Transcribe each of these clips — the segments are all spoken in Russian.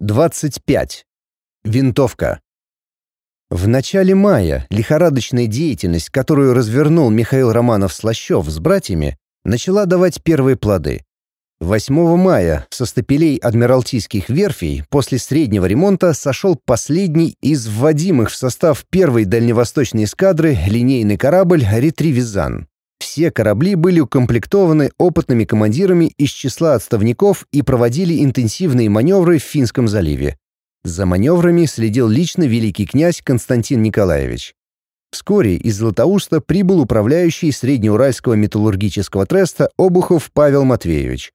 25. Винтовка. В начале мая лихорадочная деятельность, которую развернул Михаил Романов-Слащев с братьями, начала давать первые плоды. 8 мая со стапелей Адмиралтейских верфей после среднего ремонта сошел последний из вводимых в состав первой дальневосточной эскадры линейный корабль «Ретривизан». Все корабли были укомплектованы опытными командирами из числа отставников и проводили интенсивные маневры в Финском заливе. За маневрами следил лично великий князь Константин Николаевич. Вскоре из Златоуста прибыл управляющий Среднеуральского металлургического треста Обухов Павел Матвеевич.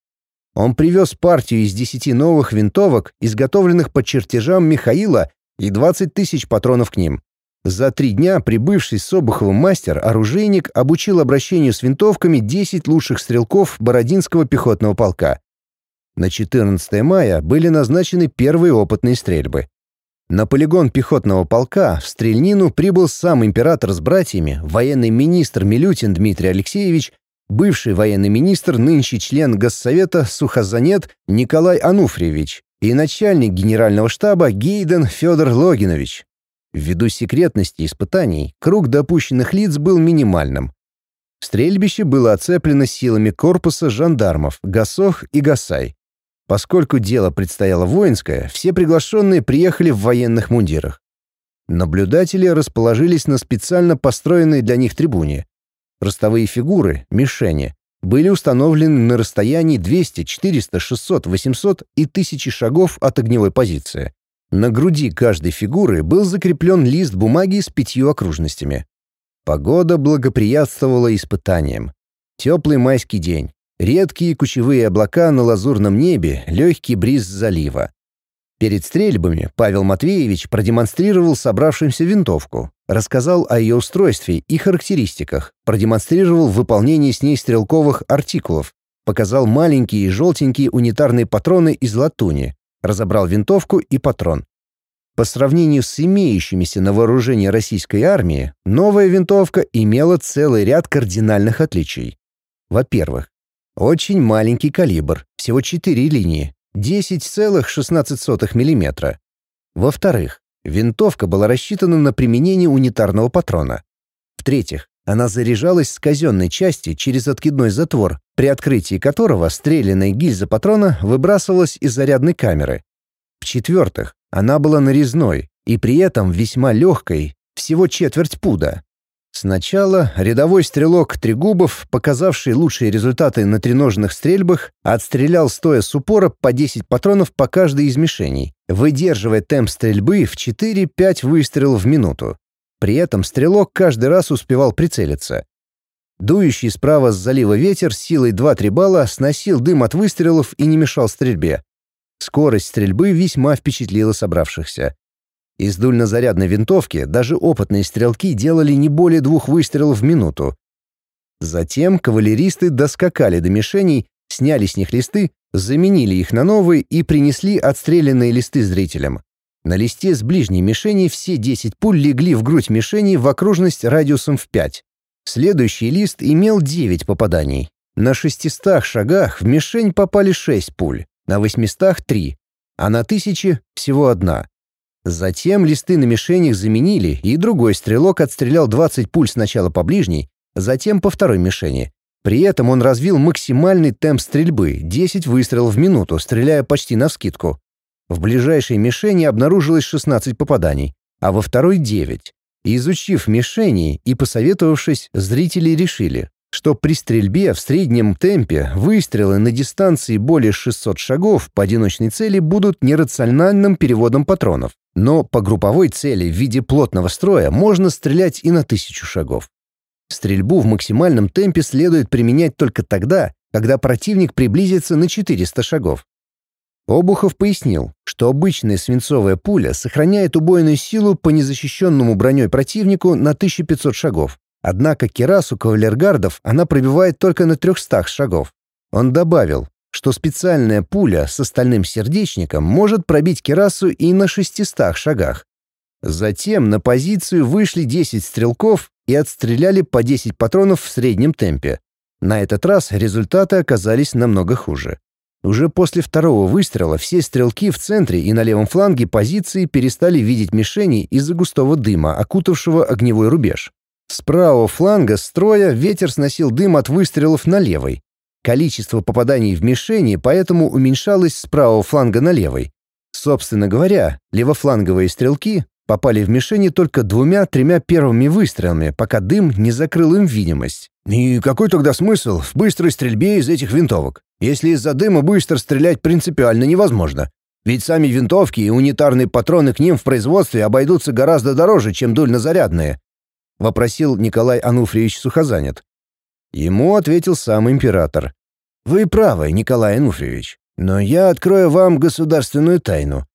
Он привез партию из 10 новых винтовок, изготовленных по чертежам Михаила, и 20 тысяч патронов к ним. За три дня прибывший с Обуховым мастер-оружейник обучил обращению с винтовками 10 лучших стрелков Бородинского пехотного полка. На 14 мая были назначены первые опытные стрельбы. На полигон пехотного полка в Стрельнину прибыл сам император с братьями, военный министр Милютин Дмитрий Алексеевич, бывший военный министр, нынче член Госсовета Сухозанет Николай Ануфриевич и начальник генерального штаба Гейден Федор Логинович. Ввиду секретности испытаний, круг допущенных лиц был минимальным. Стрельбище было оцеплено силами корпуса жандармов Гасох и Гасай. Поскольку дело предстояло воинское, все приглашенные приехали в военных мундирах. Наблюдатели расположились на специально построенной для них трибуне. Ростовые фигуры, мишени, были установлены на расстоянии 200, 400, 600, 800 и 1000 шагов от огневой позиции. На груди каждой фигуры был закреплен лист бумаги с пятью окружностями. Погода благоприятствовала испытаниям. Теплый майский день, редкие кучевые облака на лазурном небе, легкий бриз залива. Перед стрельбами Павел Матвеевич продемонстрировал собравшимся винтовку, рассказал о ее устройстве и характеристиках, продемонстрировал выполнение с ней стрелковых артикулов, показал маленькие желтенькие унитарные патроны из латуни, разобрал винтовку и патрон. По сравнению с имеющимися на вооружении российской армии, новая винтовка имела целый ряд кардинальных отличий. Во-первых, очень маленький калибр, всего 4 линии, 10,16 мм. Во-вторых, винтовка была рассчитана на применение унитарного патрона. В-третьих, она заряжалась с казенной части через откидной затвор, при открытии которого стрелянная гильза патрона выбрасывалась из зарядной камеры. В-четвертых, она была нарезной и при этом весьма легкой, всего четверть пуда. Сначала рядовой стрелок Трегубов, показавший лучшие результаты на треножных стрельбах, отстрелял стоя с упора по 10 патронов по каждой из мишеней, выдерживая темп стрельбы в 4-5 выстрелов в минуту. При этом стрелок каждый раз успевал прицелиться. Дующий справа с залива ветер силой 2-3 балла сносил дым от выстрелов и не мешал стрельбе. Скорость стрельбы весьма впечатлила собравшихся. Из дульнозарядной винтовки даже опытные стрелки делали не более двух выстрелов в минуту. Затем кавалеристы доскакали до мишеней, сняли с них листы, заменили их на новые и принесли отстрелянные листы зрителям. На листе с ближней мишени все 10 пуль легли в грудь мишени в окружность радиусом в 5. Следующий лист имел 9 попаданий. На 600 шагах в мишень попали 6 пуль, на 800 — 3, а на 1000 — всего одна. Затем листы на мишенях заменили, и другой стрелок отстрелял 20 пуль сначала по ближней, затем по второй мишени. При этом он развил максимальный темп стрельбы — 10 выстрелов в минуту, стреляя почти навскидку. В ближайшей мишени обнаружилось 16 попаданий, а во второй — 9. Изучив мишени и посоветовавшись, зрители решили, что при стрельбе в среднем темпе выстрелы на дистанции более 600 шагов по одиночной цели будут нерациональным переводом патронов, но по групповой цели в виде плотного строя можно стрелять и на 1000 шагов. Стрельбу в максимальном темпе следует применять только тогда, когда противник приблизится на 400 шагов. Обухов пояснил, что обычная свинцовая пуля сохраняет убойную силу по незащищенному броней противнику на 1500 шагов. Однако керасу кавалергардов она пробивает только на 300 шагов. Он добавил, что специальная пуля с остальным сердечником может пробить керасу и на 600 шагах. Затем на позицию вышли 10 стрелков и отстреляли по 10 патронов в среднем темпе. На этот раз результаты оказались намного хуже. Уже после второго выстрела все стрелки в центре и на левом фланге позиции перестали видеть мишени из-за густого дыма, окутавшего огневой рубеж. С правого фланга строя ветер сносил дым от выстрелов на левой. Количество попаданий в мишени поэтому уменьшалось с правого фланга на левый. Собственно говоря, левофланговые стрелки попали в мишени только двумя-тремя первыми выстрелами, пока дым не закрыл им видимость. И какой тогда смысл в быстрой стрельбе из этих винтовок? Если из-за дыма быстро стрелять принципиально невозможно. Ведь сами винтовки и унитарные патроны к ним в производстве обойдутся гораздо дороже, чем дульнозарядные. Вопросил Николай Ануфриевич Сухозанят. Ему ответил сам император. «Вы правы, Николай Ануфриевич, но я открою вам государственную тайну.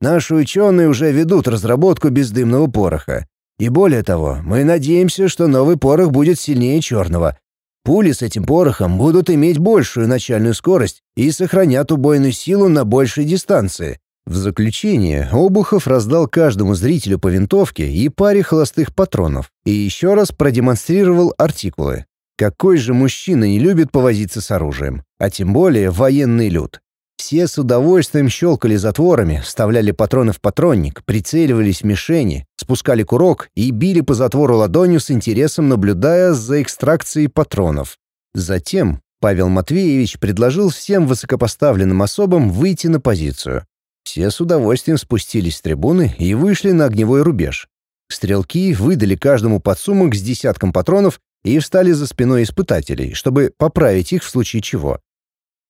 Наши ученые уже ведут разработку бездымного пороха. И более того, мы надеемся, что новый порох будет сильнее черного. Пули с этим порохом будут иметь большую начальную скорость и сохранят убойную силу на большей дистанции. В заключение Обухов раздал каждому зрителю по винтовке и паре холостых патронов и еще раз продемонстрировал артикулы. Какой же мужчина не любит повозиться с оружием, а тем более военный люд? Все с удовольствием щелкали затворами, вставляли патроны в патронник, прицеливались в мишени, спускали курок и били по затвору ладонью с интересом, наблюдая за экстракцией патронов. Затем Павел Матвеевич предложил всем высокопоставленным особам выйти на позицию. Все с удовольствием спустились с трибуны и вышли на огневой рубеж. Стрелки выдали каждому подсумок с десятком патронов и встали за спиной испытателей, чтобы поправить их в случае чего.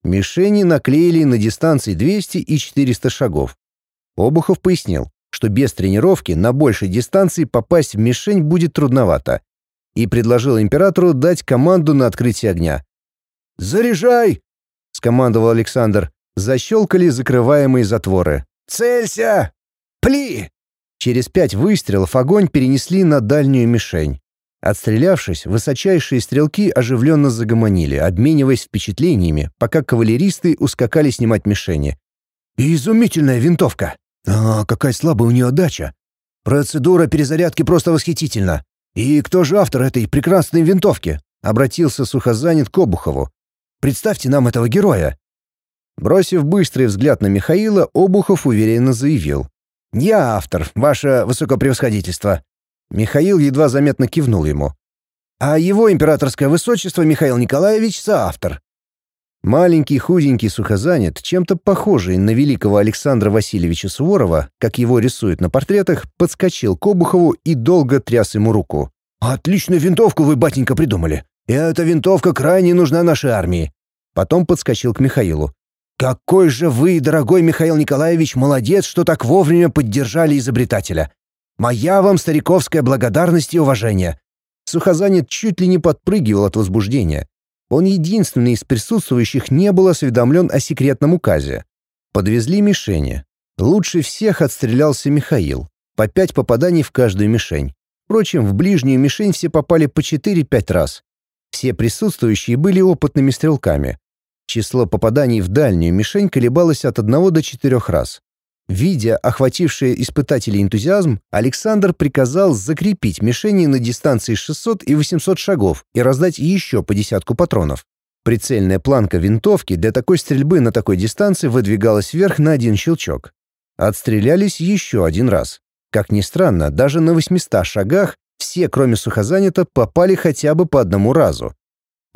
Мишени наклеили на дистанции 200 и 400 шагов. Обухов пояснил, что без тренировки на большей дистанции попасть в мишень будет трудновато, и предложил императору дать команду на открытие огня. «Заряжай!» — скомандовал Александр. Защелкали закрываемые затворы. «Целься! Пли!» Через пять выстрелов огонь перенесли на дальнюю мишень. Отстрелявшись, высочайшие стрелки оживленно загомонили, обмениваясь впечатлениями, пока кавалеристы ускакали снимать мишени. «Изумительная винтовка! А какая слабая у нее дача! Процедура перезарядки просто восхитительна! И кто же автор этой прекрасной винтовки?» — обратился Сухозанят к Обухову. «Представьте нам этого героя!» Бросив быстрый взгляд на Михаила, Обухов уверенно заявил. «Я автор, ваше высокопревосходительство. Михаил едва заметно кивнул ему. «А его императорское высочество Михаил Николаевич — соавтор». Маленький худенький сухозанят, чем-то похожий на великого Александра Васильевича Суворова, как его рисуют на портретах, подскочил к Обухову и долго тряс ему руку. «Отличную винтовку вы, батенька, придумали. Эта винтовка крайне нужна нашей армии». Потом подскочил к Михаилу. «Какой же вы, дорогой Михаил Николаевич, молодец, что так вовремя поддержали изобретателя. Моя вам стариковская благодарность и уважение». Сухозанят чуть ли не подпрыгивал от возбуждения. Он единственный из присутствующих не был осведомлен о секретном указе. Подвезли мишени. Лучше всех отстрелялся Михаил. По пять попаданий в каждую мишень. Впрочем, в ближнюю мишень все попали по 4-5 раз. Все присутствующие были опытными стрелками. Число попаданий в дальнюю мишень колебалось от 1 до 4 раз. Видя охвативший испытателей энтузиазм, Александр приказал закрепить мишени на дистанции 600 и 800 шагов и раздать еще по десятку патронов. Прицельная планка винтовки для такой стрельбы на такой дистанции выдвигалась вверх на один щелчок. Отстрелялись еще один раз. Как ни странно, даже на 800 шагах все, кроме сухозанята, попали хотя бы по одному разу.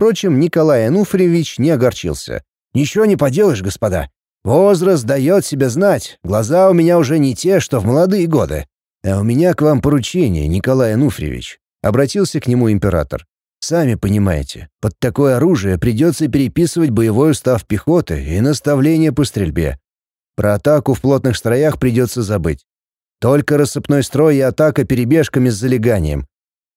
Впрочем, Николай Ануфриевич не огорчился. «Ничего не поделаешь, господа. Возраст дает себя знать, глаза у меня уже не те, что в молодые годы. А у меня к вам поручение, Николай Ануфриевич. Обратился к нему император. Сами понимаете, под такое оружие придется переписывать боевой устав пехоты и наставления по стрельбе. Про атаку в плотных строях придется забыть. Только рассыпной строй и атака перебежками с залеганием.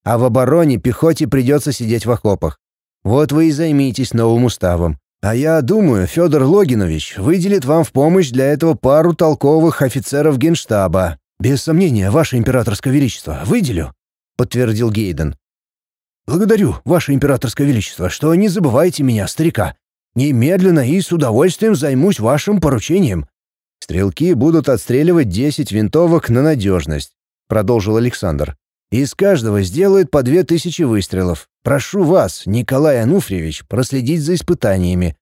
А в обороне пехоте придется сидеть в окопах. Вот вы и займитесь новым уставом. А я думаю, Федор Логинович выделит вам в помощь для этого пару толковых офицеров Генштаба. Без сомнения, ваше императорское величество, выделю, подтвердил Гейден. Благодарю, ваше императорское величество, что не забывайте меня, старика. Немедленно и с удовольствием займусь вашим поручением. Стрелки будут отстреливать 10 винтовок на надежность, продолжил Александр. Из каждого сделают по две тысячи выстрелов. Прошу вас, Николай Ануфриевич, проследить за испытаниями.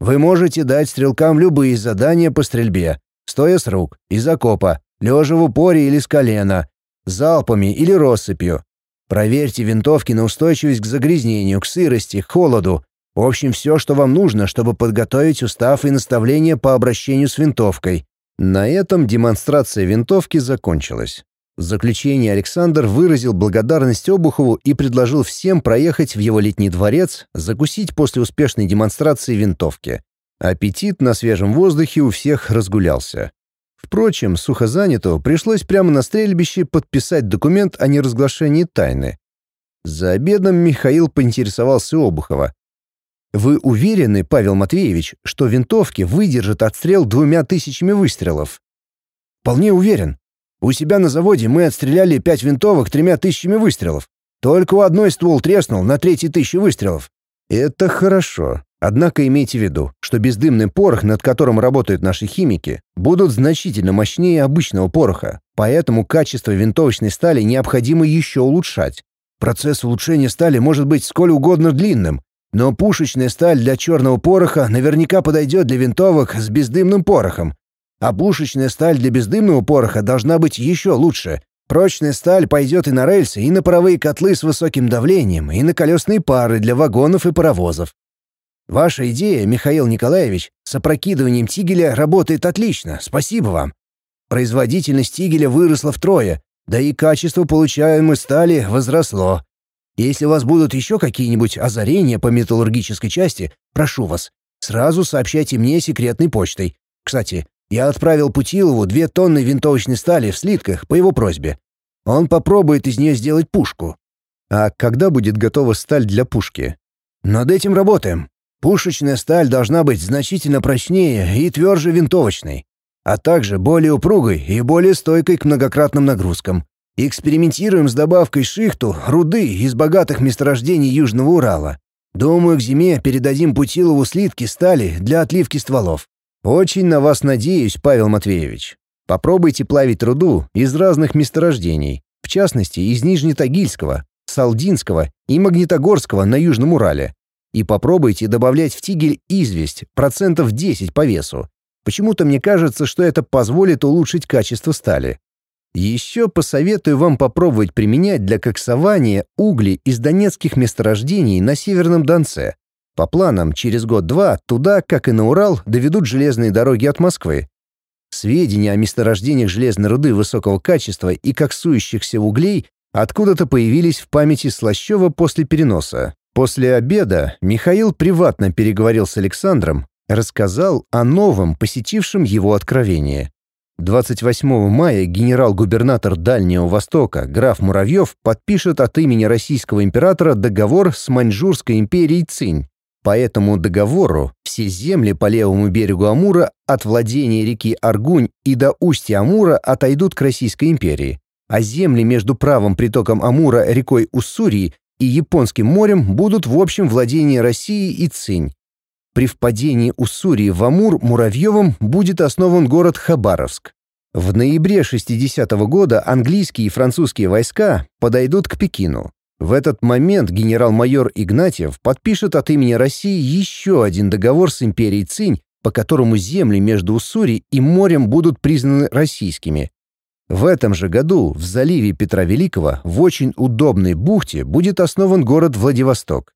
Вы можете дать стрелкам любые задания по стрельбе, стоя с рук, из окопа, лежа в упоре или с колена, залпами или россыпью. Проверьте винтовки на устойчивость к загрязнению, к сырости, к холоду. В общем, все, что вам нужно, чтобы подготовить устав и наставления по обращению с винтовкой. На этом демонстрация винтовки закончилась. В заключение Александр выразил благодарность Обухову и предложил всем проехать в его летний дворец, закусить после успешной демонстрации винтовки. Аппетит на свежем воздухе у всех разгулялся. Впрочем, сухозаняту пришлось прямо на стрельбище подписать документ о неразглашении тайны. За обедом Михаил поинтересовался Обухова. «Вы уверены, Павел Матвеевич, что винтовки выдержат отстрел двумя тысячами выстрелов?» «Вполне уверен. У себя на заводе мы отстреляли пять винтовок тремя тысячами выстрелов. Только у одной ствол треснул на третьей тысячи выстрелов. Это хорошо. Однако имейте в виду, что бездымный порох, над которым работают наши химики, будут значительно мощнее обычного пороха, поэтому качество винтовочной стали необходимо еще улучшать. Процесс улучшения стали может быть сколь угодно длинным, но пушечная сталь для черного пороха наверняка подойдет для винтовок с бездымным порохом, а пушечная сталь для бездымного пороха должна быть еще лучше. Прочная сталь пойдет и на рельсы, и на паровые котлы с высоким давлением, и на колесные пары для вагонов и паровозов. Ваша идея, Михаил Николаевич, с опрокидыванием тигеля работает отлично, спасибо вам. Производительность тигеля выросла втрое, да и качество получаемой стали возросло. Если у вас будут еще какие-нибудь озарения по металлургической части, прошу вас, сразу сообщайте мне секретной почтой. Кстати, я отправил Путилову две тонны винтовочной стали в слитках по его просьбе. Он попробует из нее сделать пушку. А когда будет готова сталь для пушки? Над этим работаем. Пушечная сталь должна быть значительно прочнее и тверже винтовочной, а также более упругой и более стойкой к многократным нагрузкам. Экспериментируем с добавкой шихту, руды из богатых месторождений Южного Урала. Думаю, к зиме передадим Путилову слитки стали для отливки стволов. Очень на вас надеюсь, Павел Матвеевич. Попробуйте плавить руду из разных месторождений, в частности, из Нижнетагильского, Салдинского и Магнитогорского на Южном Урале. И попробуйте добавлять в тигель известь, процентов 10 по весу. Почему-то мне кажется, что это позволит улучшить качество стали. Еще посоветую вам попробовать применять для коксования угли из донецких месторождений на Северном Донце. По планам, через год-два туда, как и на Урал, доведут железные дороги от Москвы. Сведения о месторождениях железной руды высокого качества и коксующихся углей откуда-то появились в памяти Слащева после переноса. После обеда Михаил приватно переговорил с Александром, рассказал о новом, посетившем его откровении. 28 мая генерал-губернатор Дальнего Востока граф Муравьев подпишет от имени российского императора договор с Маньчжурской империей Цинь, по этому договору все земли по левому берегу Амура от владения реки Аргунь и до устья Амура отойдут к Российской империи, а земли между правым притоком Амура рекой Уссурии и Японским морем будут в общем владении России и Цинь. При впадении Уссурии в Амур Муравьевым будет основан город Хабаровск. В ноябре 60 -го года английские и французские войска подойдут к Пекину. В этот момент генерал-майор Игнатьев подпишет от имени России еще один договор с империей Цинь, по которому земли между Уссури и морем будут признаны российскими. В этом же году в заливе Петра Великого в очень удобной бухте будет основан город Владивосток.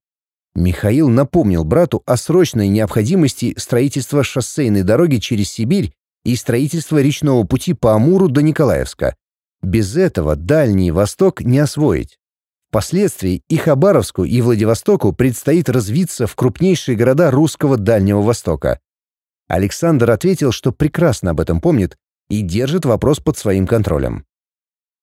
Михаил напомнил брату о срочной необходимости строительства шоссейной дороги через Сибирь и строительства речного пути по Амуру до Николаевска. Без этого Дальний Восток не освоить. Впоследствии и Хабаровску, и Владивостоку предстоит развиться в крупнейшие города русского Дальнего Востока. Александр ответил, что прекрасно об этом помнит и держит вопрос под своим контролем.